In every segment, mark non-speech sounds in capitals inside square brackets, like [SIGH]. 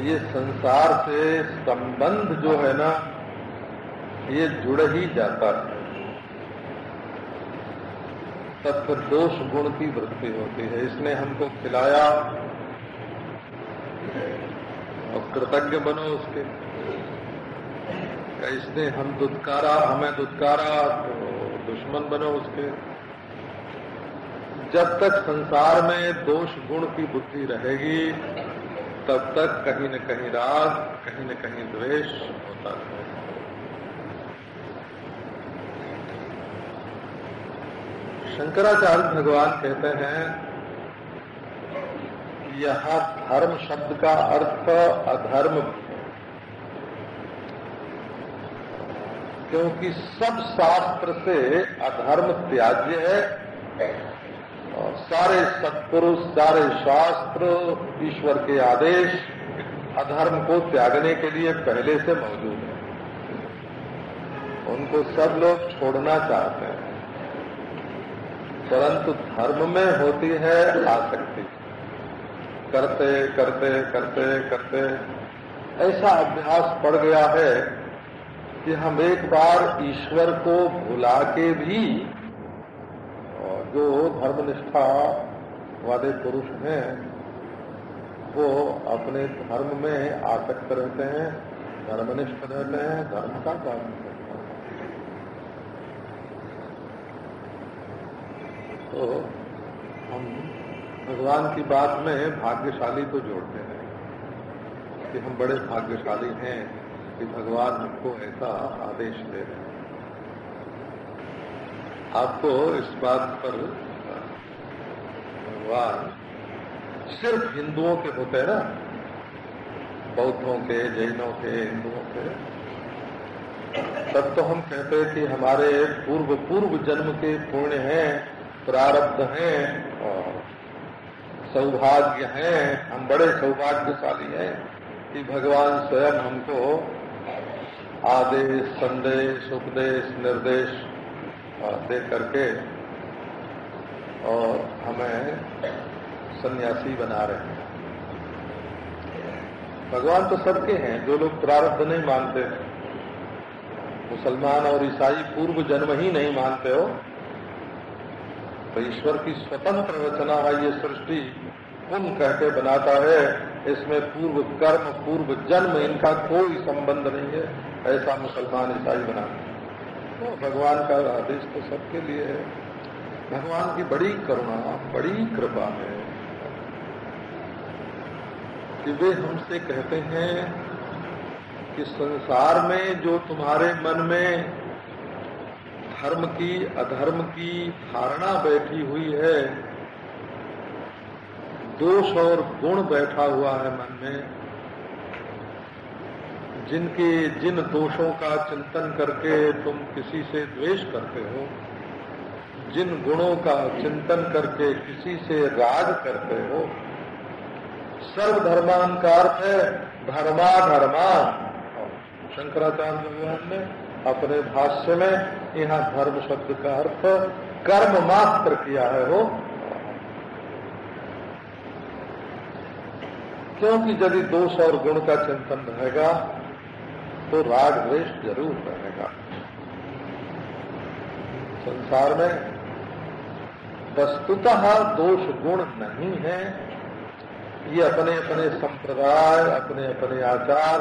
ये संसार से संबंध जो है ना, ये जुड़ ही जाता है। तब फिर दोष गुण की वृत्ति होती है। इसने हमको खिलाया और कृतज्ञ बनो उसके। इसने हम दुदकारा हमें दुदकारा तो दुश्मन बनो उसके। जब तक संसार में दोष गुण की बुद्धि रहेगी तब तक कहीं न कहीं राग, कहीं न कहीं द्वेष होता है शंकराचार्य भगवान कहते हैं, यहाँ धर्म शब्द का अर्थ अधर्म क्योंकि सब शास्त्र से अधर्म त्याज्य है सारे सत्पुरुष, सारे शास्त्र, ईश्वर के आदेश, अधर्म को त्यागने के लिए पहले से मौजूद है। उनको सब लोग छोड़ना चाहते हैं। परंतु धर्म में होती है आसक्ति। करते करते करते करते। ऐसा अभ्यास पड़ गया है कि हम एक बार ईश्वर को भुला के भी जो धर्मनिष्ठा वाले पुरुष हैं, वो अपने धर्म में आसक्त रहते हैं, धर्मनिष्ठ रहते हैं, धर्म का पालन करते हैं। तो हम भगवान की बात में भाग्यशाली को जोड़ते हैं, कि हम बड़े भाग्यशाली हैं कि भगवान हमको ऐसा आदेश दे रहे हैं। आपको इस बात पर, भगवान, सिर्फ़ हिंदुओं के होते हैं ना, बौद्धों के, जैनों के, हिंदुओं के, तब तो हम कहते कि हमारे पूर्व पूर्व जन्म के पुण्य हैं, प्रारब्ध हैं, और सौभाग्य हैं, हम बड़े सौभाग्यशाली हैं कि भगवान स्वयं हमको आदेश, संदेश, उपदेश, निर्देश दे करके और हमें सन्यासी बना रहे हैं। भगवान तो सबके हैं, जो लोग प्रारब्ध नहीं मानते। मुसलमान और ईसाई पूर्व जन्म ही नहीं मानते हो। तो ईश्वर की स्वतंत्र रचना है, ये सृष्टि पुन कहते बनाता है, इसमें पूर्व कर्म, पूर्व जन्म, इनका कोई संबंध नहीं है, ऐसा मुसलमान ईसाई बना तो भगवान का आदेश तो सबके लिए है। भगवान की बड़ी करुणा, बड़ी कृपा है। कि वे हमसे कहते हैं कि संसार में जो तुम्हारे मन में धर्म की, अधर्म की धारणा बैठी हुई है, दोष और गुण बैठा हुआ है मन में जिनके जिन दोषों का चिंतन करके तुम किसी से द्वेष करते हो, जिन गुणों का चिंतन करके किसी से राग करते हो, सर्वधर्मान का अर्थ है धर्मा धर्मा शंकराचार्य भगवान ने अपने भाष्य में यहाँ धर्म शब्द का अर्थ कर्म मात्र किया है वो। क्योंकि यदि दोष और गुण का चिंतन रहेगा तो राग द्वेष ज़रूर रहेगा संसार में वस्तुतः दोष गुण नहीं है। ये अपने अपने संप्रदाय अपने अपने आचार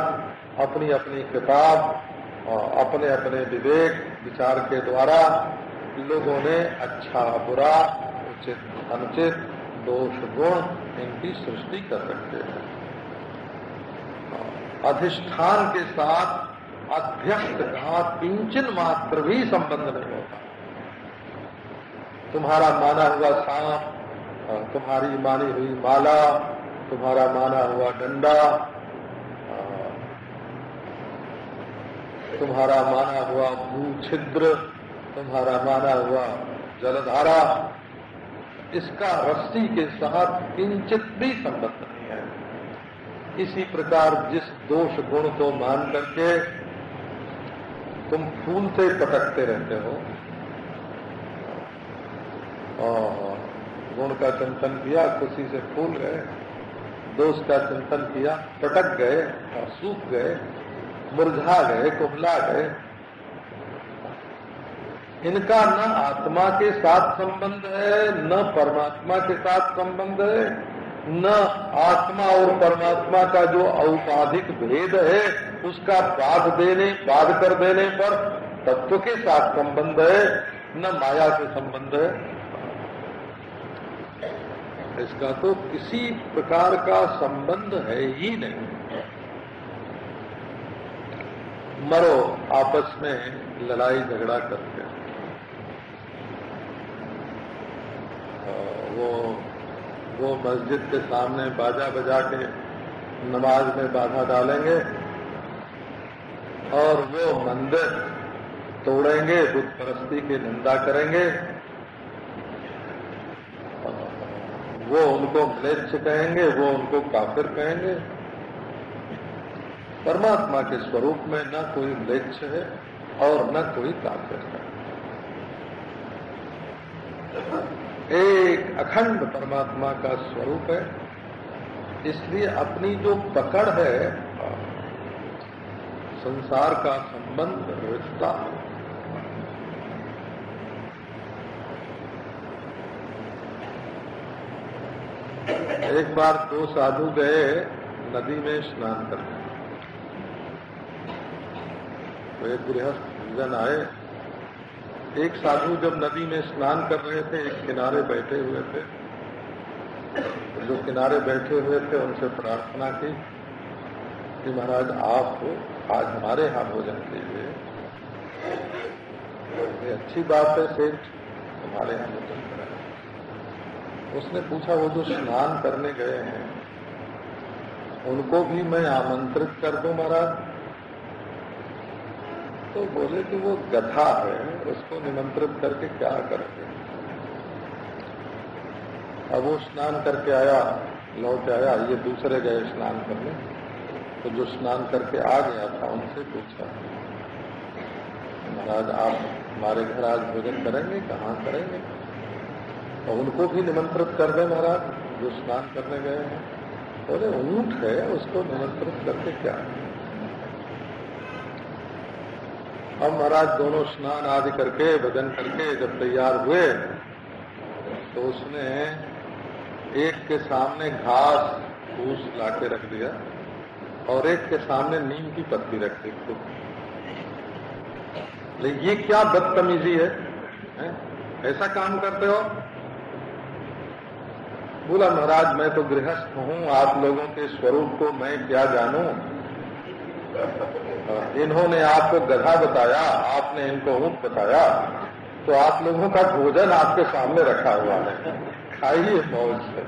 अपनी अपनी किताब और अपने अपने विवेक, विचार के द्वारा लोगों ने अच्छा बुरा, उचित, अनुचित, दोष, गुण इनकी सृष्टि कर सकते हैं। अधिष्ठान के साथ अध्यक्ष का किंचन मात्र भी संबंध नहीं होता। तुम्हारा माना हुआ सांप, तुम्हारी मानी हुई माला, तुम्हारा माना हुआ डंडा, तुम्हारा माना हुआ भू छिद्र तुम्हारा माना हुआ जलधारा, इसका रस्सी के साथ किंचित भी संबंध इसी प्रकार जिस दोष गुण को मान करके तुम फूल से पटकते रहते हो गुण का चिंतन किया, खुशी से फूल गए, दोष का चिंतन किया, पटक गए, और सूख गए, मुरझा गए कुमला गए। इनका न आत्मा के साथ संबंध है, न परमात्मा के साथ संबंध है। न आत्मा और परमात्मा का जो औपाधिक भेद है, उसका बाध देने, बाध कर देने पर तत्व के साथ संबंध है, न माया से संबंध है। इसका तो किसी प्रकार का संबंध है ही नहीं। मरो, आपस में लड़ाई झगड़ा करके। वो वो मस्जिद के सामने बाजा बजा के नमाज़ में बाधा डालेंगे और वो मंदिर तोड़ेंगे बुद्ध परस्ती की निंदा करेंगे। वो उनको म्लेच्छ कहेंगे, वो उनको काफिर कहेंगे। परमात्मा के स्वरूप में न कोई म्लेच्छ है और न कोई काफिर है। एक अखंड परमात्मा का स्वरूप है। इसलिए अपनी जो पकड़ है, संसार का संबंध रिश्ता एक बार दो साधु गए नदी में स्नान करने। तो एक गृहस्थ जन आए। एक साधु जब नदी में स्नान कर रहे थे, एक किनारे बैठे हुए थे। जो किनारे बैठे हुए थे, उनसे प्रार्थना की कि महाराज, आप आज हमारे यहाँ भोजन कीजिए। अच्छी बात है, सेठ, हमारे यहाँ भोजन उसने पूछा, वो जो स्नान करने गए हैं, उनको भी मैं आमंत्रित कर दूँ महाराज? तो बोले कि वो गधा है, उसको निमंत्रित करके क्या करते अब वो स्नान करके आया, लौट आया, ये दूसरे गए स्नान करने। तो जो स्नान करके आ गया था, उनसे पूछा। महाराज, आप हमारे घर आज भोजन करेंगे, कहाँ करेंगे? और उनको भी निमंत्रित कर दे महाराज, जो स्नान करने गए हैं। बोले, ऊँट है, उसको निमंत्रित करके क्या? अब महाराज दोनों स्नान आदि करके भजन करके जब तैयार हुए तो उसने एक के सामने घास फूस लाके रख दिया और एक के सामने नीम की पत्ती रख दी लेकिन ये क्या बदतमीजी है, है? ऐसा काम करते हो? बोला महाराज मैं तो गृहस्थ हूँ आप लोगों के स्वरूप को मैं क्या जानूं? इन्होंने आपको गधा बताया, आपने इनको ऊँट बताया तो आप लोगों का भोजन आपके सामने रखा हुआ है। खाइए मौज से।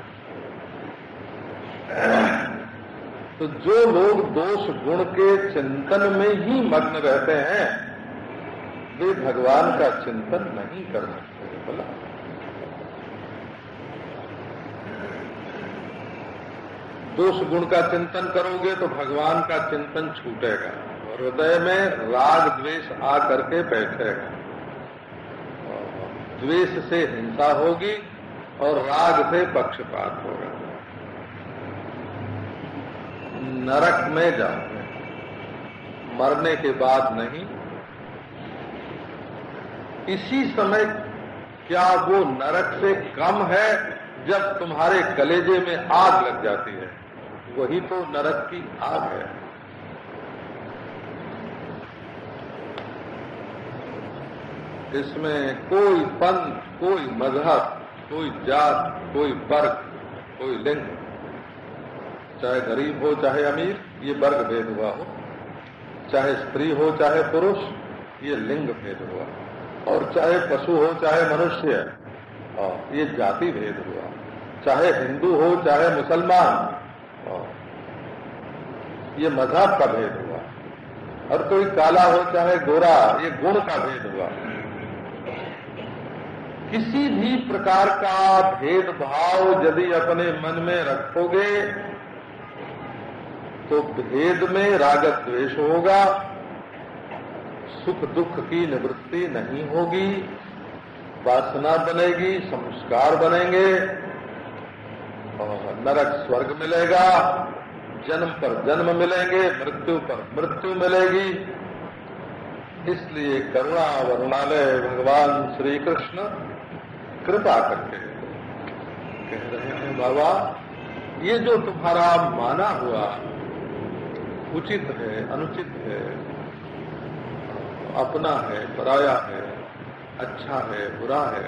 तो जो लोग दोष गुण के चिंतन में ही मग्न रहते हैं, वे भगवान का चिंतन नहीं कर सकते, बोला। दोष गुण का चिंतन करोगे तो भगवान का चिंतन छूटेगा। हृदय में राग द्वेष आ करके बैठेगा द्वेष से हिंसा होगी और राग से पक्षपात होगा। नरक में जाओगे। मरने के बाद नहीं। इसी समय क्या वो नरक से कम है जब तुम्हारे कलेजे में आग लग जाती है? वही तो नरक की आग है। इसमें कोई पंथ, कोई मज़हब, कोई जात, कोई वर्ग, कोई लिंग, चाहे गरीब हो, चाहे अमीर, ये वर्ग भेद हुआ हो। चाहे स्त्री हो, चाहे पुरुष, ये लिंग भेद हुआ और चाहे पशु हो, चाहे मनुष्य ये जाति भेद हुआ चाहे हिंदू हो, चाहे मुसलमान ये मज़हब का भेद हुआ और कोई काला हो, चाहे गोरा, ये गुण का भेद हुआ किसी भी प्रकार का भेदभाव यदि अपने मन में रखोगे तो भेद में राग द्वेष होगा सुख दुख की निवृत्ति नहीं होगी, वासना बनेगी, संस्कार बनेंगे, और नरक स्वर्ग मिलेगा, जन्म पर जन्म मिलेंगे, मृत्यु पर मृत्यु मिलेगी। इसलिए करुणा वरुणालय, भगवान श्री कृष्ण कृपा करके। कह रहे हैं, बाबा, ये जो तुम्हारा माना हुआ उचित है, अनुचित है, अपना है, पराया है अच्छा है, बुरा है,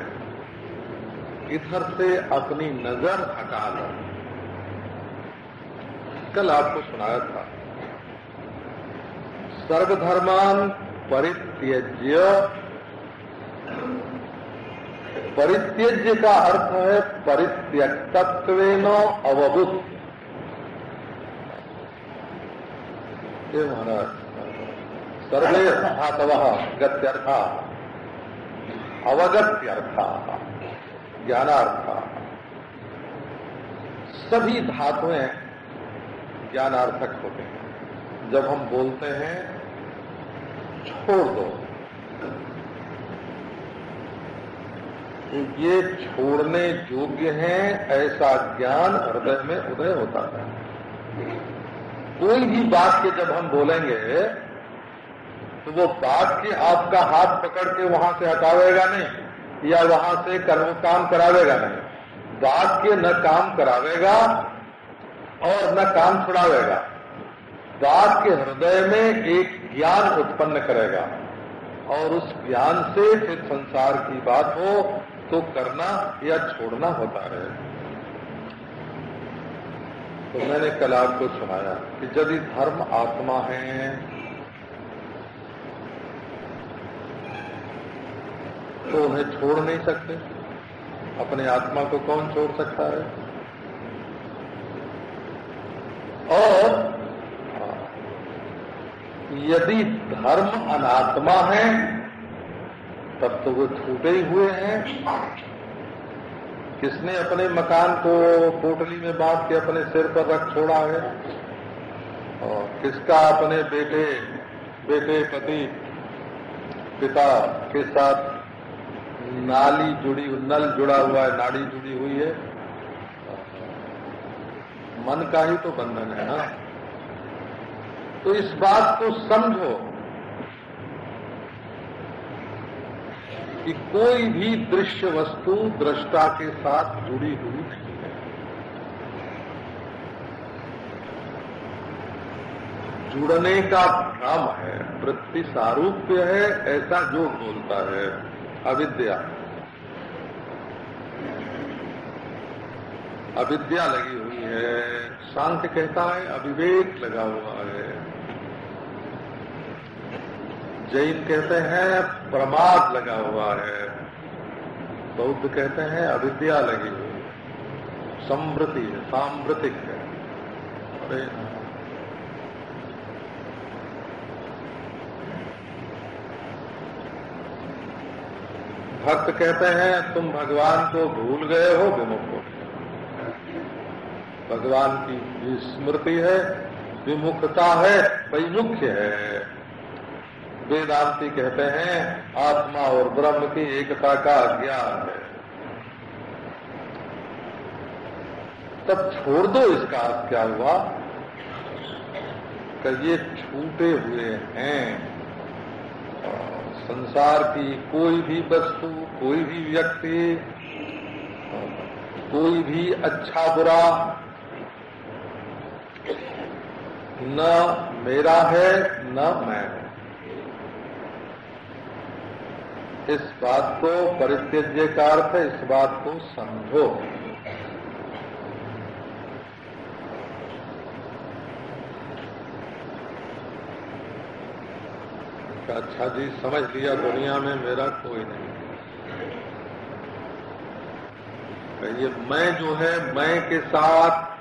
इधर से अपनी नज़र हटा लो। कल आपको सुनाया था। सर्वधर्मान परित्यज्य परित्यज्य का अर्थ है परित्यक्तत्व अवभुत। सर्वे धातव गत्यर्थ, अवगत्यर्थ, ज्ञानार्थ। सभी धातुएँ ज्ञानार्थक होते हैं। जब हम बोलते हैं, छोड़ दो तो ये छोड़ने योग्य है, ऐसा ज्ञान हृदय में उदय होता है। कोई भी बात के जब हम बोलेंगे तो वो बात के आपका हाथ पकड़ के वहाँ से हटावेगा नहीं, या वहाँ से कर्म काम करावेगा नहीं। बात के न काम करावेगा और न काम छुड़ावेगा। बात के हृदय में एक ज्ञान उत्पन्न करेगा और उस ज्ञान से फिर संसार की बात हो तो करना या छोड़ना होता है तो मैंने कल आपको सुनाया कि यदि धर्म आत्मा है तो उन्हें छोड़ नहीं सकते। अपने आत्मा को कौन छोड़ सकता है? और यदि धर्म अनात्मा है तब तो वो छूटे ही हुए हैं। किसने अपने मकान को पोटली में बाँध के अपने सिर पर रख छोड़ा है? और किसका अपने बेटे बेटे पति, पिता के साथ नाली जुड़ी, नल जुड़ा हुआ है, नाड़ी जुड़ी हुई है? मन का ही तो बंधन है ना। तो इस बात को समझो। कि कोई भी दृश्य वस्तु दृष्टा के साथ जुड़ी हुई नहीं है। जुड़ने का भ्रम है, वृत्ति सारूप्य है, ऐसा जो बोलता है, अविद्या। अविद्या लगी हुई है, शांत कहता है, अविवेक लगा हुआ है। जैन कहते हैं, प्रमाद लगा हुआ है। बौद्ध कहते हैं, अविद्या लगी हुई समृति है सांप्रतिक है। अरे भक्त कहते हैं, तुम भगवान को भूल गए हो विमुख हो। भगवान की स्मृति है, विमुखता है, वैमुख्य है। वेदांति कहते हैं, आत्मा और ब्रह्म की एकता का ज्ञान है। तब छोड़ दो इसका अर्थ क्या हुआ? कि ये छूटे हुए हैं। संसार की कोई भी वस्तु, कोई भी व्यक्ति, कोई भी अच्छा बुरा न मेरा है, न मैं हूँ। इस बात को परित्यज्य का अर्थ है इस बात को समझो। अच्छा जी, समझ लिया, दुनिया में मेरा कोई नहीं। ये मैं जो है, मैं के साथ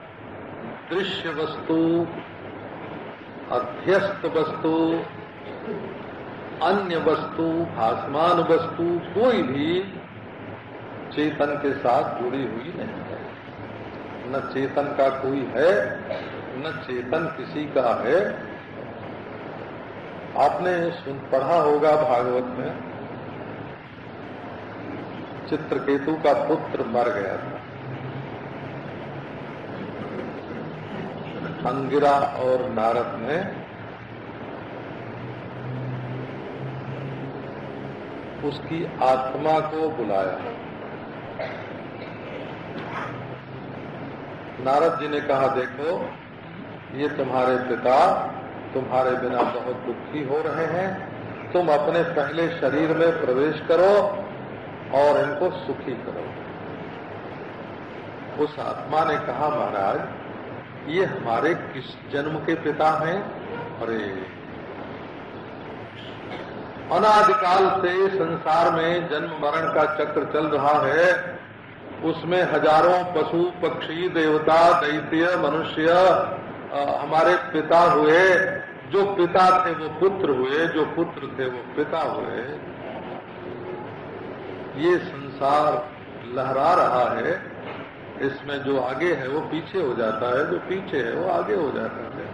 दृश्य वस्तु, अध्यस्त वस्तु अन्य वस्तु, भासमान वस्तु कोई भी चेतन के साथ जुड़ी हुई नहीं है। न चेतन का कोई है, न चेतन किसी का है। आपने सुन, पढ़ा होगा भागवत में, चित्रकेतु का पुत्र मर गया था। अंगिरा और नारद ने उसकी आत्मा को बुलाया। नारद जी ने कहा, देखो, ये तुम्हारे पिता तुम्हारे बिना बहुत दुखी हो रहे हैं। तुम अपने पहले शरीर में प्रवेश करो और इनको सुखी करो। उस आत्मा ने कहा, महाराज, ये हमारे किस जन्म के पिता हैं? अरे अनादिकाल से संसार में जन्म मरण का चक्र चल रहा है। उसमें हज़ारों पशु, पक्षी, देवता, दैत्य, मनुष्य हमारे पिता हुए। जो पिता थे वो पुत्र हुए, जो पुत्र थे वो पिता हुए। ये संसार लहरा रहा है। इसमें जो आगे है वो पीछे हो जाता है, जो पीछे है वो आगे हो जाता है।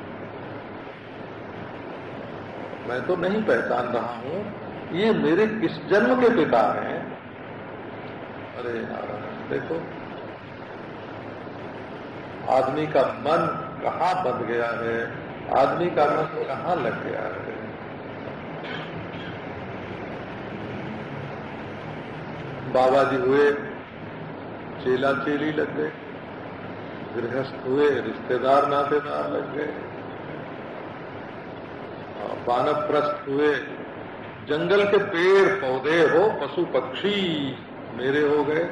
मैं तो नहीं पहचान रहा हूँ। ये मेरे किस जन्म के पिता हैं? अरे देखो। आदमी का मन कहाँ बन गया है? आदमी का मन कहाँ लग गया है? बाबा जी हुए चेला चेली लग गए। गृहस्थ हुए रिश्तेदार नातेदार लग गए। वानप्रस्थ हुए। जंगल के पेड़ पौधे हो, पशु पक्षी मेरे हो गए।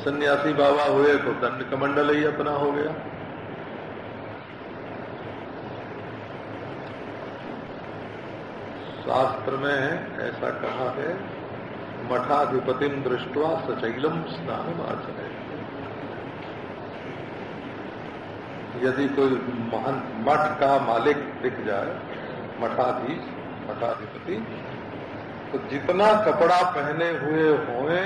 सन्यासी बाबा हुए तो दंड कमंडल ही अपना हो गया। शास्त्र में ऐसा कहा है मठाधिपतिम दृष्टवा सचैलम स्नान आचरे यदि कोई महंत मठ का मालिक दिख जाए, मठाधीश, मठाधिपति तो जितना कपड़ा पहने हुए हुए,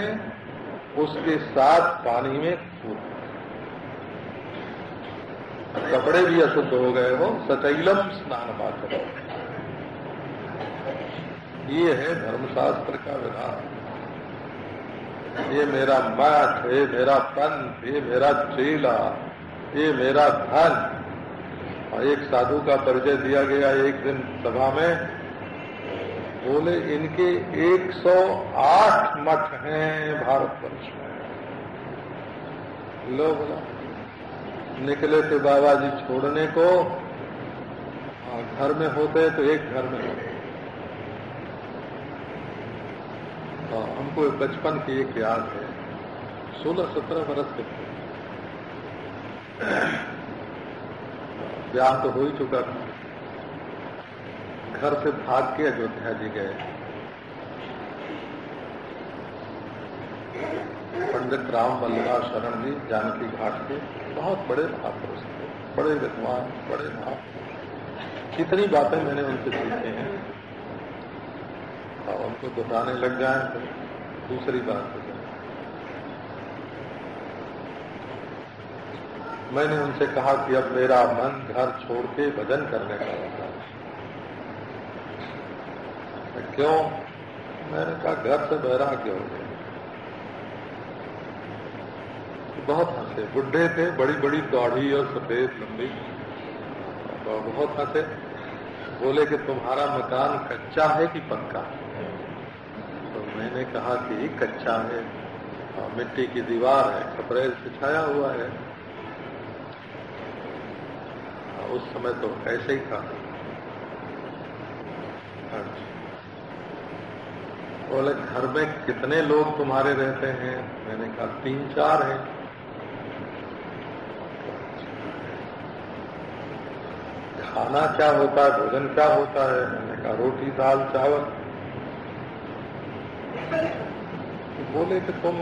उसके साथ पानी में कूद कपड़े भी अशुद्ध हो गए हो, सचैलम स्नान पात्र ये है धर्मशास्त्र का विधान। ये मेरा मठ, ये मेरा पंथ ये मेरा चेला ये मेरा धन और एक साधु का परिचय दिया गया एक दिन सभा में। बोले, इनके 108 मठ हैं भारतवर्ष में। लो बोला। निकले थे बाबा जी छोड़ने को। घर में होते तो एक घर में होते हमको बचपन की एक याद है। सोलह सत्रह बरस के थे। ब्याह तो हो ही चुका था। घर से भाग के अयोध्या जी गए। पंडित राम वल्लभा शरण जी, जानकी घाट के बहुत बड़े महापुरुष थे। बड़े विद्वान, बड़े महा कितनी बातें मैंने उनसे सीखे हैं। और उनको दोहराने लग जाए तो दूसरी बात हो जाए मैंने उनसे कहा कि अब मेरा मन घर छोड़ के भजन करने का होता है। क्यों? मैंने कहा, घर से बहरा क्यों गए बहुत हंसे। बुढ़े थे बड़ी बड़ी दौड़ी और सफ़ेद लंबी। तो बहुत हंसे। बोले कि तुम्हारा मकान कच्चा है कि पक्का? तो मैंने कहा कि कच्चा है। मिट्टी की दीवार है खपरेल से छाया हुआ है। उस समय तो ऐसे ही था। अच्छा। बोले, घर में कितने लोग तुम्हारे रहते हैं? मैंने कहा, तीन चार हैं। खाना क्या होता है, भोजन क्या होता है? मैंने कहा, रोटी, दाल, चावल। बोले कि, तुम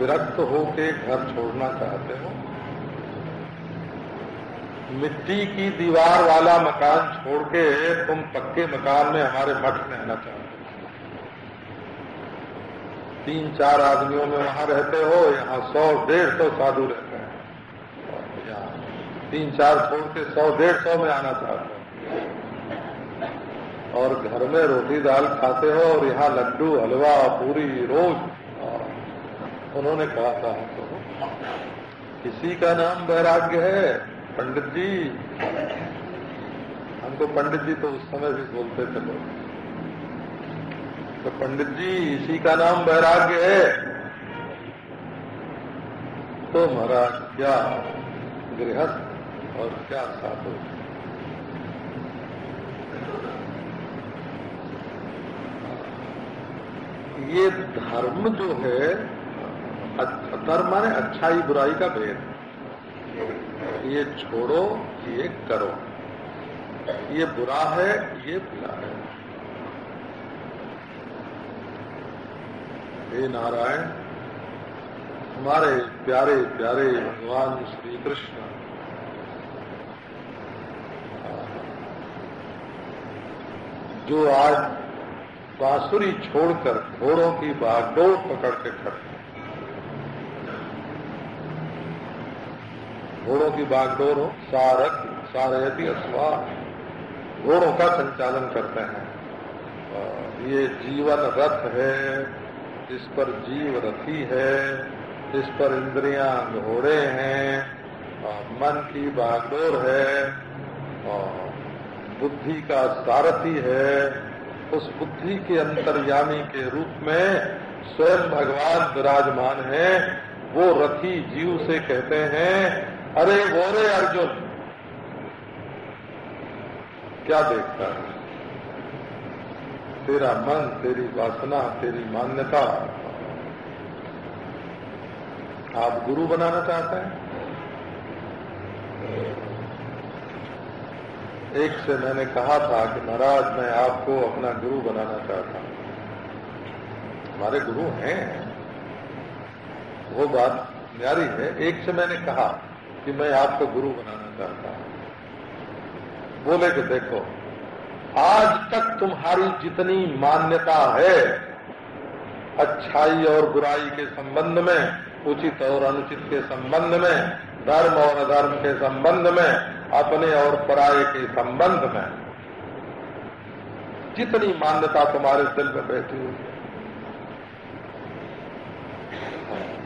विरक्त होके घर छोड़ना चाहते हो? मिट्टी की दीवार वाला मकान छोड़ के तुम पक्के मकान में हमारे मठ में आना चाहते हो। तीन चार आदमियों में वहाँ रहते हो, यहाँ सौ डेढ़ सौ साधु रहते हैं। तीन चार छोड़ के सौ डेढ़ सौ में आना चाहते हो। और घर में रोटी दाल खाते हो और यहाँ लड्डू, हलवा, पूरी, रोज। उन्होंने कहा था हमको, किसी का नाम वैराग्य है। पंडित जी हमको पंडित जी तो उस समय भी बोलते थे लोग। तो पंडित जी, इसी का नाम वैराग्य है। तो महाराज, क्या गृहस्थ और क्या साधु? ये धर्म जो है धर्म माने अच्छाई, बुराई का भेद। ये छोड़ो, ये करो। ये बुरा है, ये बुरा है। हे नारायण, हमारे प्यारे प्यारे भगवान श्री कृष्ण, जो आज बांसुरी छोड़कर घोड़ों की बागडोर पकड़ के खड़े घोड़ों की बागडोर हो, सारक, सारयती अथवा घोड़ों का संचालन करते हैं। ये जीवन रथ है इस पर जीव रथी है इस पर इंद्रियाँ घोड़े हैं मन की बागडोर है बुद्धि का सारथी है। उस बुद्धि के अंतर्यामी के रूप में स्वयं भगवान विराजमान है। वो रथी जीव से कहते हैं अरे बोरे अर्जुन। क्या देखता है? तेरा मन, तेरी वासना, तेरी मान्यता। आप गुरु बनाना चाहते हैं? एक से मैंने कहा था कि महाराज, मैं आपको अपना गुरु बनाना चाहता हूँ। हमारे गुरु हैं। वो बात न्यारी है। एक से मैंने कहा। कि मैं आपको गुरु बनाना चाहता हूँ। बोले कि देखो, आज तक तुम्हारी जितनी मान्यता है, अच्छाई और बुराई के संबंध में, उचित और अनुचित के संबंध में, धर्म और अधर्म के संबंध में, अपने और पराये के संबंध में, जितनी मान्यता तुम्हारे दिल में बैठी हुई है।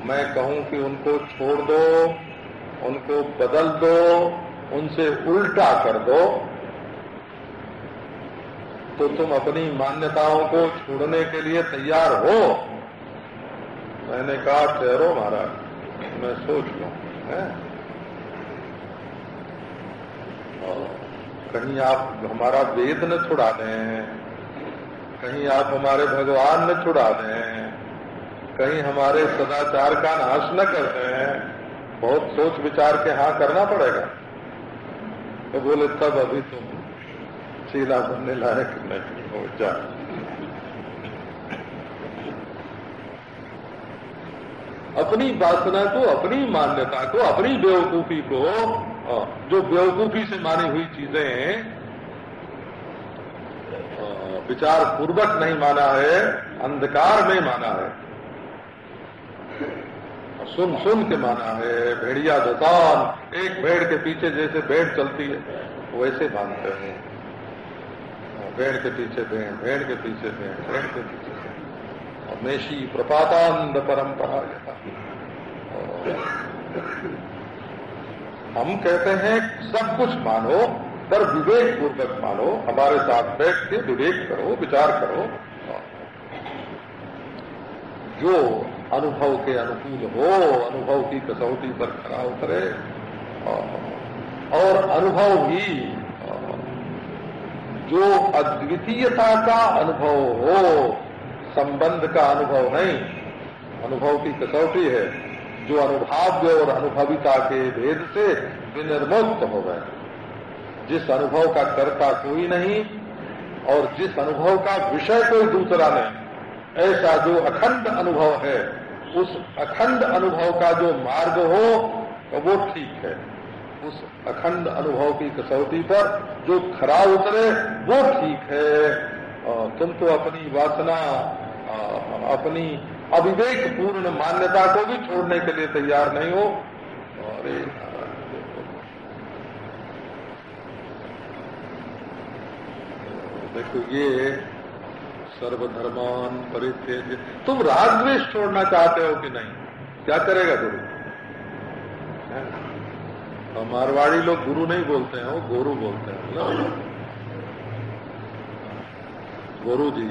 मैं कहूँ कि उनको छोड़ दो उनको बदल दो, उनसे उल्टा कर दो तो तुम अपनी मान्यताओं को छोड़ने के लिए तैयार हो। मैंने कहा, ठहरो महाराज, मैं सोच लू कहीं आप हमारा वेद न छुड़ा दें, कहीं आप हमारे भगवान न छुड़ा दें, कहीं हमारे सदाचार का नाश न कर दें बहुत सोच विचार के हाँ करना पड़ेगा। तो बोले, तब अभी तुम चीला बनने लायक नहीं हो जा। अपनी वासना को, अपनी मान्यता को, अपनी बेवकूफ़ी को जो बेवकूफ़ी से मानी हुई चीज़ें विचार पूर्वक नहीं माना है, अंधकार में माना है। सुन सुन के माना है, भेड़िया जतान, एक भेड़ के पीछे जैसे भेड़ चलती है, वैसे मानते हैं। भेड़ के पीछे भेड़ भेड़ के पीछे भेड़ भेड़ के पीछे और मेशी प्रपातांध परंपरा हम कहते हैं, सब कुछ मानो पर विवेक पूर्वक मानो, हमारे साथ बैठ के विवेक करो, विचार करो। जो अनुभव के अनुकूल हो, अनुभव की कसौटी पर खड़ा उतरे। और अनुभव भी जो अद्वितीयता का अनुभव हो, संबंध का अनुभव नहीं, अनुभव की कसौटी है, जो अनुभाव्य और अनुभविता के भेद से विनिर्मुक्त हो गए। जिस अनुभव का कर्ता कोई नहीं, और जिस अनुभव का विषय कोई दूसरा नहीं, ऐसा जो अखंड अनुभव है उस अखंड अनुभव का जो मार्ग हो तो वो ठीक है। उस अखंड अनुभव की कसौटी पर जो खरा उतरे, वो ठीक है। तुम तो अपनी वासना अपनी अविवेक पूर्ण मान्यता को भी छोड़ने के लिए तैयार नहीं हो। अरे देखो ये सर्वधर्मान परित्यज तुम राजद्वेश छोड़ना चाहते हो कि नहीं? क्या करेगा गुरु? और मारवाड़ी लोग गुरु नहीं बोलते हैं वो गोरू बोलते हैं मतलब गुरु जी।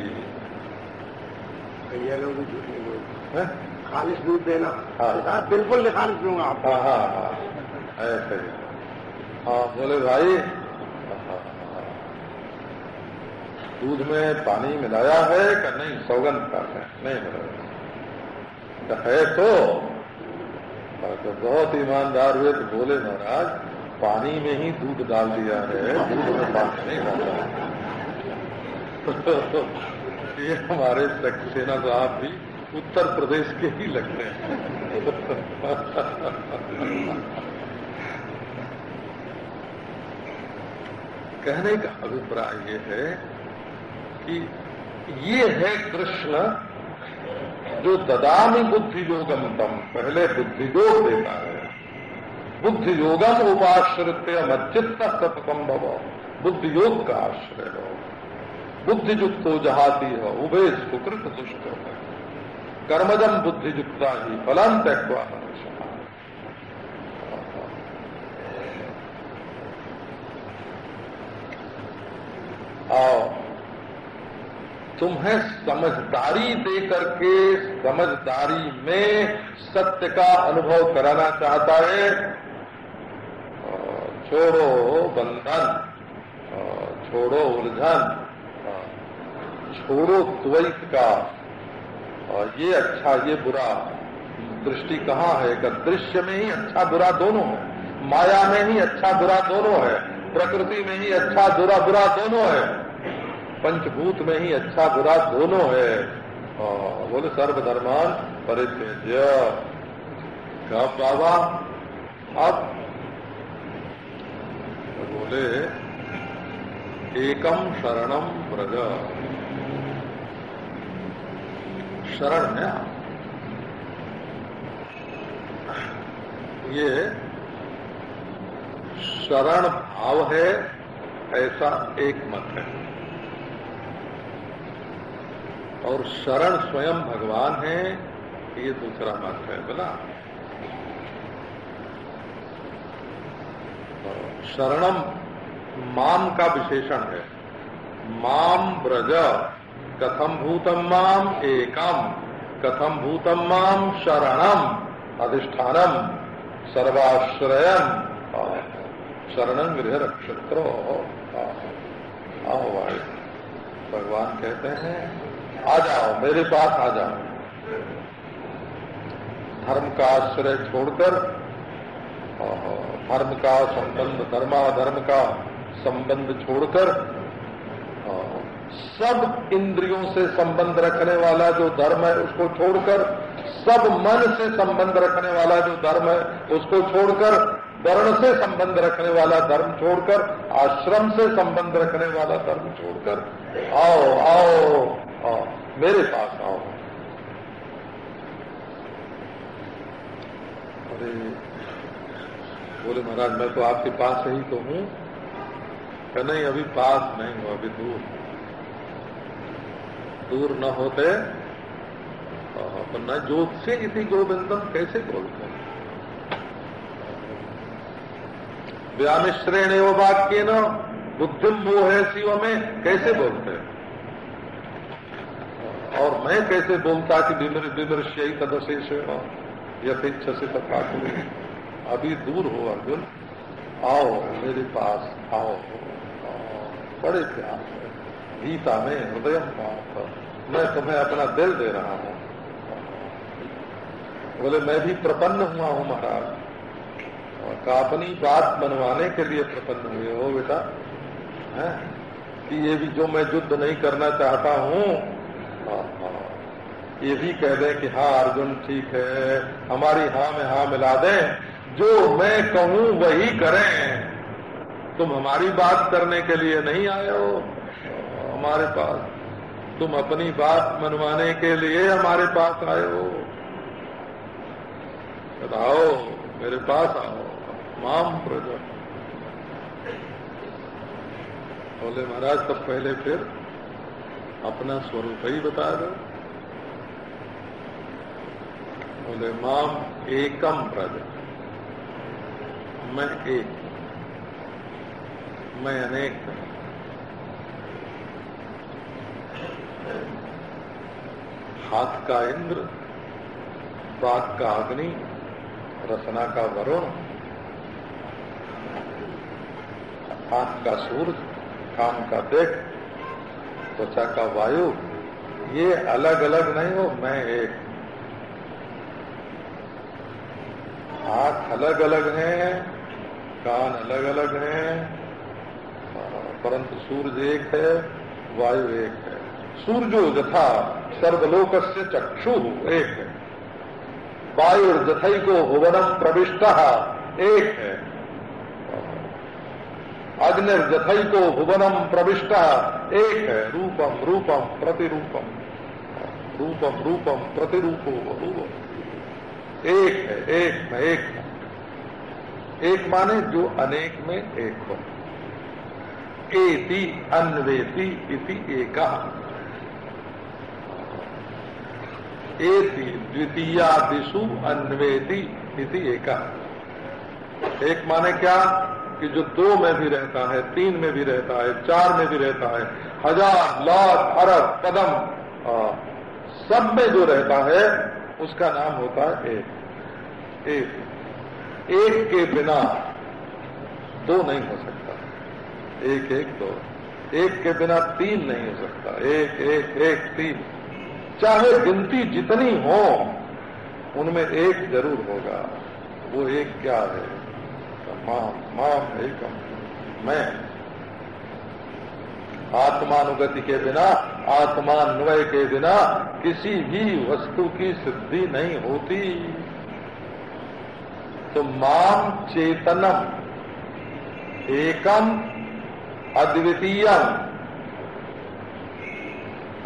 ये लोग झूठ नहीं बोलते। खालिश दूध देना। हाँ। बिल्कुल नहीं खालिश दूँगा आप हाँ हाँ हाँ। ऐसे हाँ बोले भाई दूध में पानी मिलाया है का नहीं? सौगंध का है। नहीं मिलाया है तो तो बहुत ईमानदार हुए तो बोले महाराज, पानी में ही दूध डाल दिया है, दूध में पानी नहीं डाला। तो [LAUGHS] ये हमारे सक्सेना साहब भी उत्तर प्रदेश के ही लगते हैं। [LAUGHS] कहने का अभिप्राय ये है कि ये है कृष्ण जो ददामी बुद्धि योगम तम पहले बुद्धि योग देता है। बुद्धि योगम उपाश्रित मच्चित भव। बुद्धि योग का आश्रय हो। बुद्धि युक्त हो, जहाती हो उभे सुकृत दुष्ट हो। कर्मजम बुद्धि युक्ता ही फलान त्यक्वा आओ। तुम्हें समझदारी दे करके समझदारी में सत्य का अनुभव कराना चाहता है। छोड़ो बंधन छोड़ो उलझन छोड़ो द्वैत का। ये अच्छा ये बुरा। दृष्टि कहाँ है? का दृश्य में ही अच्छा बुरा दोनों है। माया में ही अच्छा बुरा दोनों है। प्रकृति में ही अच्छा बुरा बुरा दोनों है। पंचभूत में ही अच्छा बुरा दोनों है। बोले, सर्वधर्मान परित्यज्य। कब बाबा? अब बोले, एकम शरणम ब्रज शरण है? ये शरण भाव है, ऐसा एक मत है। और शरण स्वयं भगवान है, ये दूसरा मत है, बोला। शरणम माम का विशेषण है। माम ब्रज, कथम भूतम माम एकम, कथम भूतम माम शरणम, अधिष्ठानम, सर्वाश्रयम। शरणम गृह नक्षत्रो भगवान कहते हैं आ जाओ, मेरे पास आ जाओ। धर्म का आश्रय छोड़कर धर्म का संबंध, धर्मा, धर्म का संबंध छोड़कर सब इंद्रियों से संबंध रखने वाला जो धर्म है, उसको छोड़कर, सब मन से संबंध रखने वाला जो धर्म है, उसको छोड़कर, वर्ण से संबंध रखने वाला धर्म छोड़कर, आश्रम से संबंध रखने वाला धर्म छोड़कर, आओ आओ आओ मेरे पास आओ। अरे, बोले महाराज, मैं तो आपके पास ही तो हूँ। नहीं, अभी पास नहीं हो, अभी दूर दूर न होते। तो न ज्योतिषे इसी गोविंदम, कैसे बोलते हैं? व्यामिश्रेण एवं वाक्य न बुद्धिम मोह है शिव में कैसे बोलते हैं? और मैं कैसे बोलता कि विमर विमृश्य तदशेष यथेच्छ से तथा अभी दूर हो अर्जुन। आओ मेरे पास, आओ। बड़े प्यार गीता में हृदय मैं तुम्हें अपना दिल दे रहा हूँ। बोले, मैं भी प्रपन्न हुआ हूँ महाराज। का अपनी बात मनवाने के लिए प्रपन्न हुए हो बेटा। है? कि ये भी जो मैं युद्ध नहीं करना चाहता हूँ ये भी कह दें कि हाँ अर्जुन, ठीक है। हमारी हाँ में हाँ मिला दें। जो मैं कहूँ, वही करें। तुम हमारी बात करने के लिए नहीं आए हो। हमारे पास। तुम अपनी बात मनवाने के लिए हमारे पास आए हो। बताओ, मेरे पास आओ। माम प्रज। बोले महाराज, तब पहले फिर अपना स्वरूप ही बता दो। बोले, माम एकम प्रज। मैं एक मैं अनेक हाथ का इंद्र बाग का अग्नि, रसना का वरुण आँख का सूर्य कान का देख त्वचा का वायु, ये अलग अलग नहीं हो, मैं एक। हाथ अलग अलग हैं, कान अलग अलग हैं, परंतु सूर्य एक है, वायु एक है। सूर्यो जथा सर्वलोक से चक्षु एक है। वायु जथई को भुवनम प्रविष्ट एक है। अग्निर्जथई को भुवनम प्रविष्ट। एक है रूपम रूपम प्रतिरूपम रूपम रूपम प्रतिरूपो रूप एक है, एक में एक एक माने जो अनेक में एक हो। एति, अन्वेति इति एक। एति द्वितीया दिशु अन्वेति इति एक। एक माने क्या? कि जो दो में भी रहता है, तीन में भी रहता है, चार में भी रहता है, हज़ार, लाख, अरब, कदम सब में जो रहता है, उसका नाम होता है एक। एक। एक के बिना दो नहीं हो सकता। एक एक, दो। एक के बिना तीन नहीं हो सकता। एक एक एक, तीन। चाहे गिनती जितनी हो, उनमें एक ज़रूर होगा। वो एक क्या है? माम माम एकम मैं। आत्मानुगति के बिना, आत्मान्वय के बिना किसी भी वस्तु की सिद्धि नहीं होती। तो माम चेतनम, एकम अद्वितीयम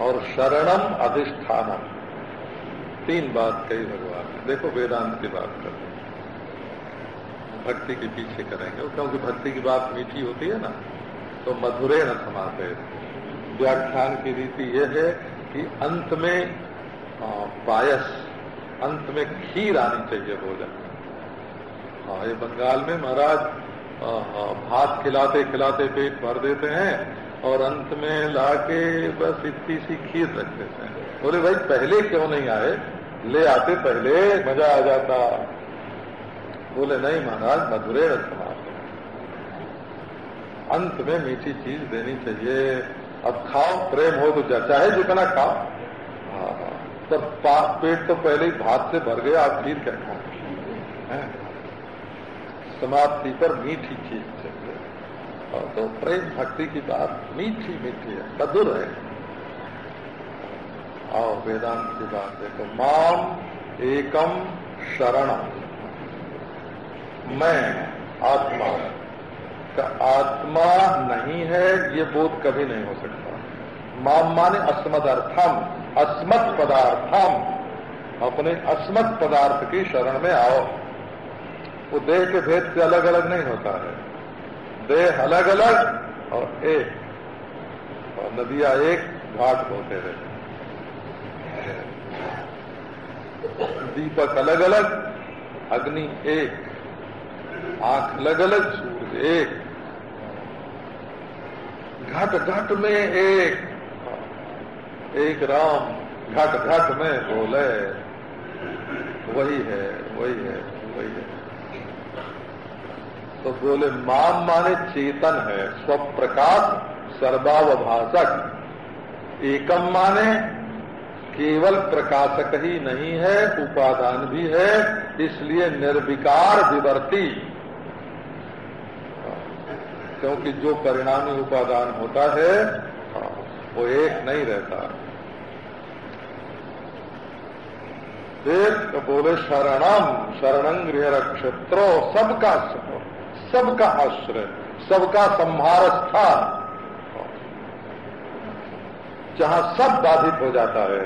और शरणम अधिष्ठानम। तीन बात कही भगवान। देखो वेदांत की बात करते भक्ति के पीछे करेंगे। क्योंकि भक्ति की बात मीठी होती है ना तो मधुरे न समाते। व्याख्यान की रीति यह है कि अंत में पायस, अंत में खीर आनी चाहिए भोजन। हाँ ये बंगाल में महाराज भात खिलाते खिलाते पेट भर देते हैं और अंत में लाके बस इतनी सी खीर रख देते हैं। बोले, भाई, पहले क्यों नहीं आए? ले आते पहले, मज़ा आ जाता। बोले नहीं महाराज मधुरे समाप्त अंत में मीठी चीज़ देनी चाहिए। अब खाओ प्रेम हो तो चाहे जितना खाओ। हाँ, हाँ। तब पेट तो पहले ही भात से भर गया आप खीर क्या खाओ समाप्ति पर मीठी चीज़ चाहिए। और तो प्रेम भक्ति की बात मीठी मीठी है मधुर है। आओ वेदांत की बात देखो। माम एकम शरणम। मैं, आत्मा। का आत्मा नहीं है, ये बोध कभी नहीं हो सकता। माम माने अस्मद अर्थम अस्मत पदार्थम। अपने अस्मत पदार्थ की शरण में आओ। वो देह के भेद से अलग अलग नहीं होता है। देह अलग अलग और एक। और नदियाँ एक, घाट होते रहे दीपक अलग अलग अग्नि एक। आँख अलग अलग सूर्य एक घट घट में एक एक राम घट घट में बोले, वही है वही है वही है। तो बोले, माम माने चेतन है, स्वप्रकाश सर्वावभाषक एकम माने केवल प्रकाशक ही नहीं है, उपादान भी है, इसलिए निर्विकार विवर्ती। क्योंकि जो परिणामी उपादान होता है, वो एक नहीं रहता। फिर तो बोले शरणम शरणं गृह नक्षत्रो सबका सबका आश्रय, सबका संहार स्थान जहाँ सब बाधित हो जाता है,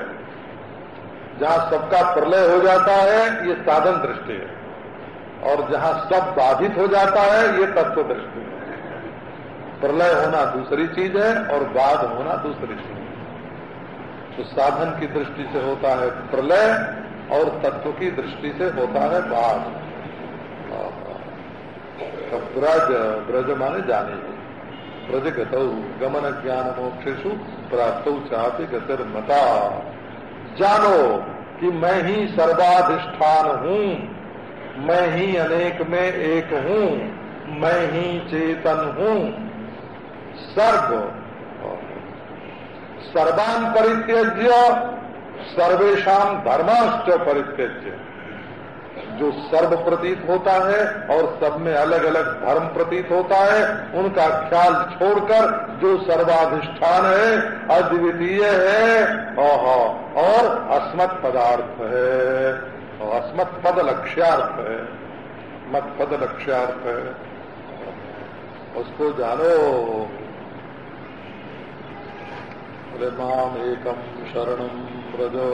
जहाँ सबका प्रलय हो जाता है, ये साधन दृष्टि है। और जहाँ सब बाधित हो जाता है, ये तत्व दृष्टि है। प्रलय होना दूसरी चीज़ है और बाद होना दूसरी चीज़ है। तो साधन की दृष्टि से होता है प्रलय और तत्व की दृष्टि से होता है बाद। तो ब्रज ब्रज माने जाने ब्रज गत गमन ज्ञान मोक्षेशु प्राप्त चापे गतिर मता। जानो कि मैं ही सर्वाधिष्ठान हूँ, मैं ही अनेक में एक हूँ, मैं ही चेतन हूँ। सर्व। सर्वान परित्यज्य सर्वेशा धर्माश्च परित्यज्य। जो सर्व प्रतीत होता है और सब में अलग अलग धर्म प्रतीत होता है, उनका ख्याल छोड़कर जो सर्वाधिष्ठान है, अद्वितीय है और अस्मत् पदार्थ है। और अस्मत् पद लक्ष्यार्थ है। मत पद लक्ष्यार्थ है। उसको जानो। बोले माम एकम शरणम ब्रजो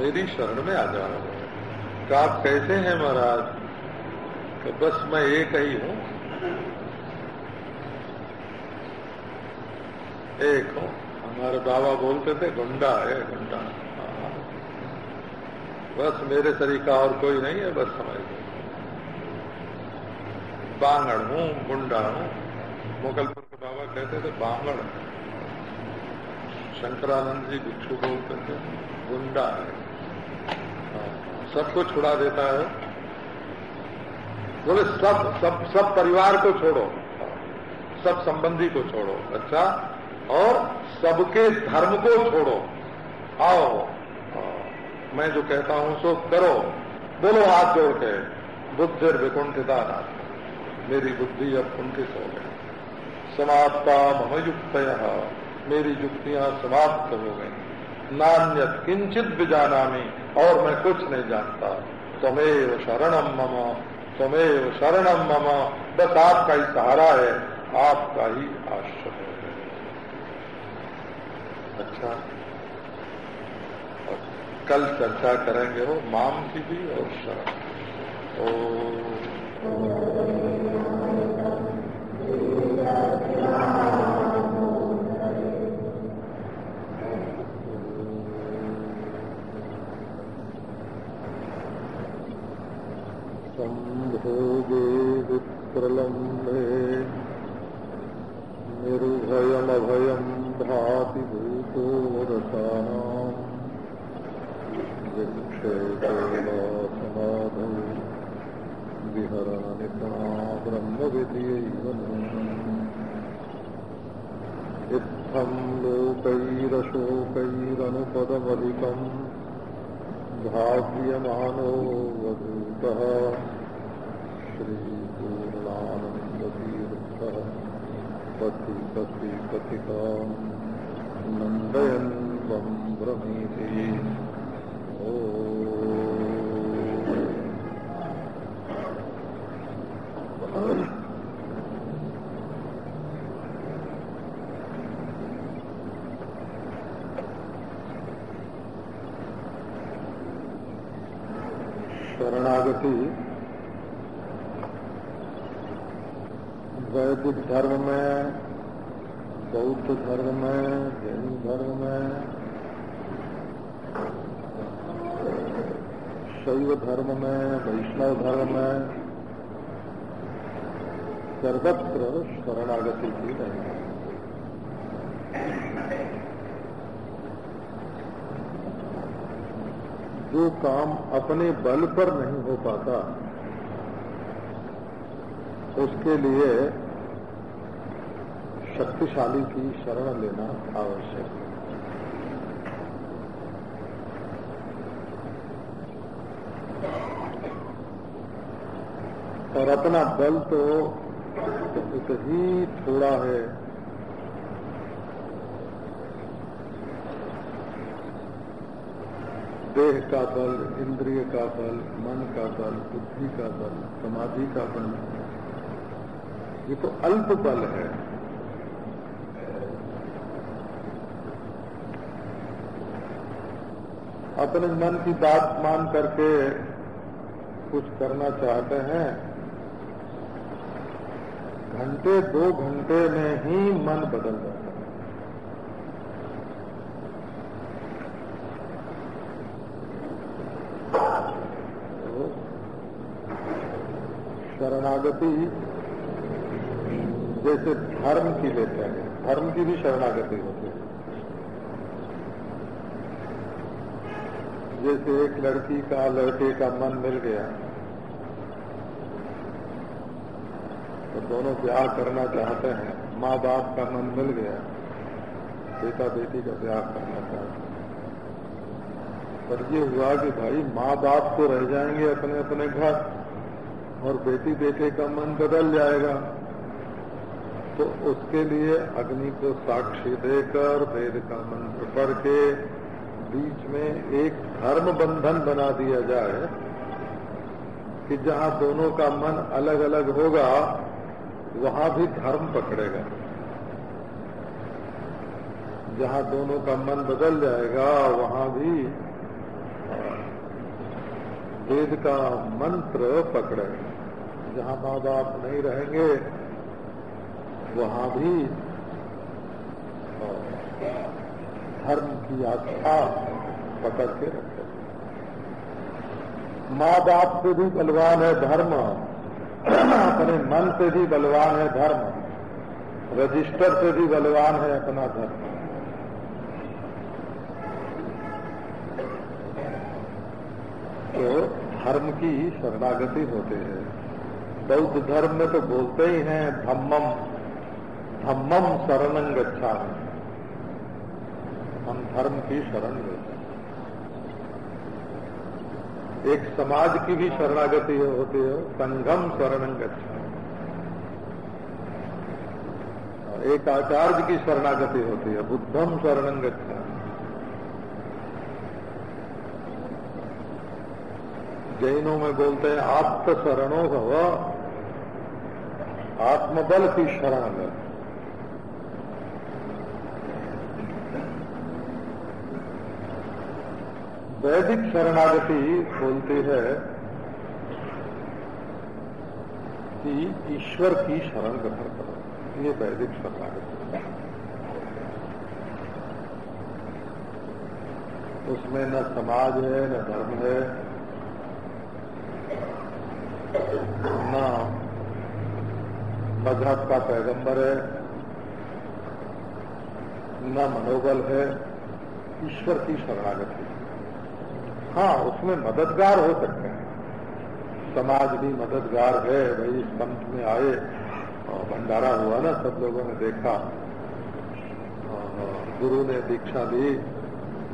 मेरी शरण में आ जाओ आप कैसे हैं महाराज? कि बस मैं एक ही हूँ। एक हूँ। हमारे बाबा बोलते थे गुंडा है गुंडा हाँ। बस मेरे तरीका और कोई नहीं है, बस समझ बांगड़ हूँ गुंडा हूँ मुगलपुर के बाबा कहते थे बांगड़ शंकरानंद जी भिक्षु बोलते थे गुंडा है। हाँ, सबको छुड़ा देता है। बोले सब सब सब परिवार को छोड़ो। सब संबंधी को छोड़ो। अच्छा? और सबके धर्म को छोड़ो। आओ। हाँ, मैं जो कहता हूँ सो करो। बोलो हाथ जोड़ के बुद्धि विकुंठिता मेरी बुद्धि अब कुंठित हो। गई समाप्ता मम युक्त मेरी युक्तियाँ समाप्त हो गई। नान्यत किंचित भी जाना और मैं कुछ नहीं जानता। तमेव शरणम मम तमेव शरणम मम। बस आपका ही सहारा है, आपका ही आश्रय है। अच्छा। और कल चर्चा करेंगे वो माम की भी और शरण ओ। सम्भोगे विप्रलम्बे। निर्भयमभयम् भाति भूतोरसानाम् विक्षेपसमाधौ विहरणनिपुणा ब्रह्मविधियैव इत्थम् लोकैरशोकैरनुपदमधिकम्। भाग्यमानो वधूतः। श्रीपूर्णानन्दतीर्थः पथि पथि पथिकाम् नन्दयन् शरणागति वैदिक धर्म में, बौद्ध धर्म में, जैन धर्म में, शैव धर्म में, वैष्णव धर्म में, सर्वत्र शरणागति की नहीं जो काम अपने बल पर नहीं हो पाता, उसके लिए शक्तिशाली की शरण लेना आवश्यक है। और अपना बल तो बहुत ही थोड़ा है। देह का बल, इंद्रिय का बल, मन का बल, बुद्धि का बल, समाधि का बल, ये तो अल्प बल है। अपने मन की बात मान करके कुछ करना चाहते हैं। घंटे, दो घंटे में ही मन बदल जाता है। शरणागति जैसे धर्म की लेते हैं, धर्म की भी शरणागति होती है। जैसे एक लड़की का, लड़के का मन मिल गया। तो दोनों ब्याह करना चाहते हैं। माँ बाप का मन मिल गया। बेटा बेटी का ब्याह करना चाहते हैं। पर ये हुआ कि भाई माँ बाप तो रह जाएँगे अपने अपने घर और बेटी बेटे का मन बदल जाएगा। तो उसके लिए अग्नि को साक्षी देकर वेद का मंत्र पढ़ के बीच में एक धर्म बंधन बना दिया जाए कि जहाँ दोनों का मन अलग अलग होगा, वहाँ भी धर्म पकड़ेगा। जहाँ दोनों का मन बदल जाएगा, वहाँ भी वेद का मंत्र पकड़ेगा। जहाँ माँ बाप नहीं रहेंगे, वहाँ भी धर्म की आस्था पकड़ के रखे। माँ बाप से भी बलवान है धर्म, अपने मन से भी बलवान है धर्म, रजिस्टर से भी बलवान है अपना धर्म। तो धर्म की शरणागति होते हैं। बौद्ध धर्म में तो बोलते ही हैं, धम्मम धम्मम शरणं गच्छा हम धर्म की शरण लेते हैं। एक समाज की भी शरणागति होती है संगम शरणं गच्छा एक आचार्य की शरणागति होती है बुद्धम शरणं गच्छा जैनों में बोलते हैं आत्म शरणों भव, आत्मबल की शरण। वैदिक शरणागति बोलती है कि ईश्वर की शरण ग्रहण करो। ये वैदिक शरणागति। उसमें न समाज है, न धर्म है, न मज़हब का पैगंबर है, न मनोबल है। ईश्वर की शरणागति। हाँ उसमें मददगार हो सकते हैं। समाज भी मददगार है भाई इस पंथ में आए भंडारा हुआ ना, सब लोगों ने देखा। गुरु ने दीक्षा दी,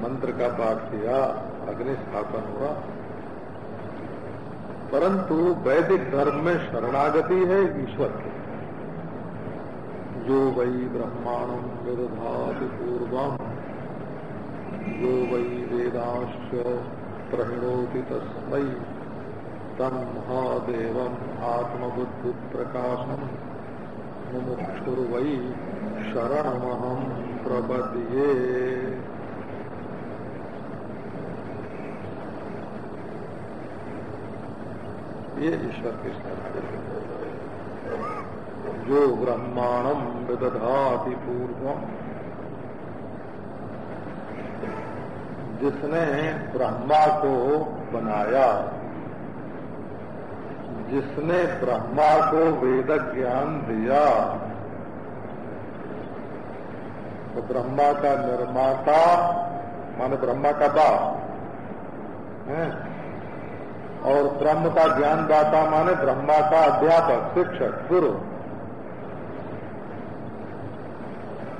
मंत्र का पाठ किया अग्नि स्थापन हुआ। परंतु वैदिक धर्म में शरणागति है ईश्वर की। जो वही ब्रह्मांडम विदधाति पूर्वम जो वही वेदाश्च प्रणोति तस्मै तम आत्मबुद्धि प्रकाशम मुमुक्षुर्वई शरणमहम प्रबद्ये ये ईश्वर की शरणागति जो ब्रह्मांडम विदधाति पूर्वम। जिसने ब्रह्मा को बनाया, जिसने ब्रह्मा को वेद ज्ञान दिया तो ब्रह्मा का निर्माता, माने ब्रह्मा का बाप, है? और ब्रह्म का ज्ञानदाता माने ब्रह्मा का अध्यापक, शिक्षक, गुरु।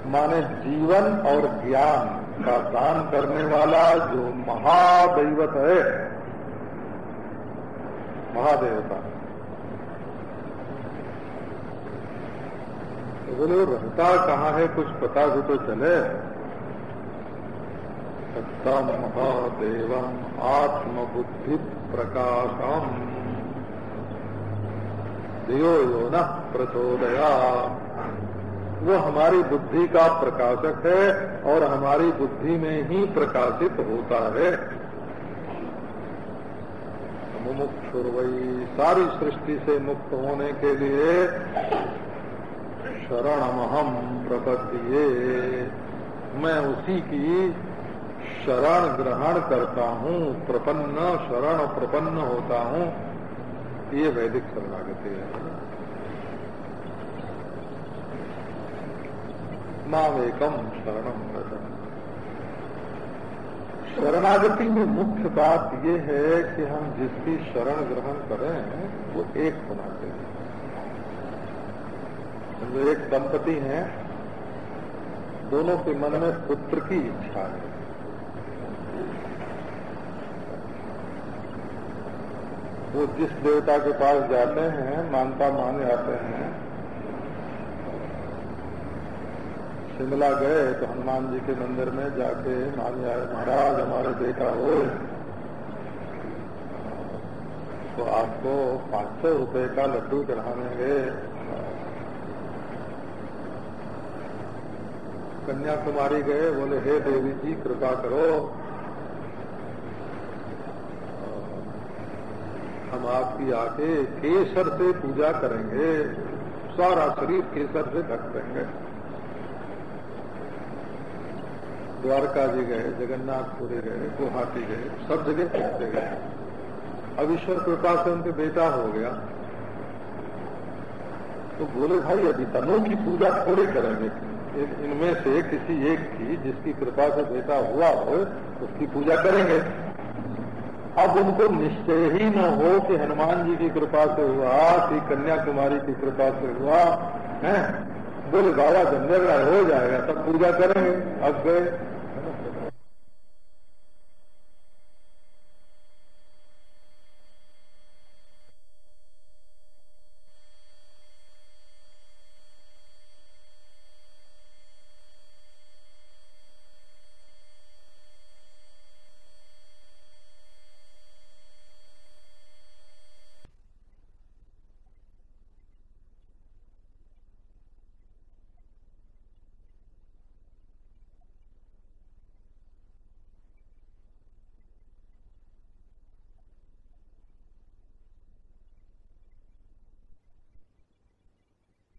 माने जीवन और ज्ञान। का दान करने वाला जो महादैवत है, महादेवता। तो बोले रहता कहाँ है? कुछ पता भी तो चले। सत्तम महादेवम आत्मबुद्धि प्रकाशम। दियो यो न प्रचोदया वो हमारी बुद्धि का प्रकाशक है और हमारी बुद्धि में ही प्रकाशित होता है। मुमुक्षुर्वई सारी सृष्टि से मुक्त होने के लिए शरण शरणमहम प्रपत्तिये मैं उसी की शरण ग्रहण करता हूँ, प्रपन्न, शरण प्रपन्न होता हूँ। ये वैदिक शरणागति है। नाम एकम शरणम व्रतम शरणागति में मुख्य बात ये है कि हम जिसकी शरण ग्रहण करें, वो एक होना चाहिए। जो एक दंपति हैं, दोनों के मन में पुत्र की इच्छा है। वो जिस देवता के पास जाते हैं, मानता माने आते हैं शिमला गए तो हनुमान जी के मंदिर में जाके माने आए महाराज, हमारे बेटा हो। तो आपको पाँच सौ रुपए का लड्डू चढ़ानेंगे कन्याकुमारी गए, बोले, हे देवी जी, कृपा करो। हम आपकी आके केसर से पूजा करेंगे, सारा शरीर केसर से ढक देंगे। द्वारका जी गए, जगन्नाथपुरी गए, गुवाहाटी गए, सब जगह पहुँचे गए। अब ईश्वर कृपा से उनके बेटा हो गया। तो बोले, भाई, अभी तनों की पूजा थोड़ी करेंगे। इनमें से किसी एक की, जिसकी कृपा से बेटा हुआ हो, उसकी पूजा करेंगे। अब उनको निश्चय ही न हो कि हनुमान जी की कृपा से हुआ, कि कन्याकुमारी की कृपा से हुआ, है? बोले, बाबा निर्णय हो जाएगा, तब पूजा करेंगे। अब गए।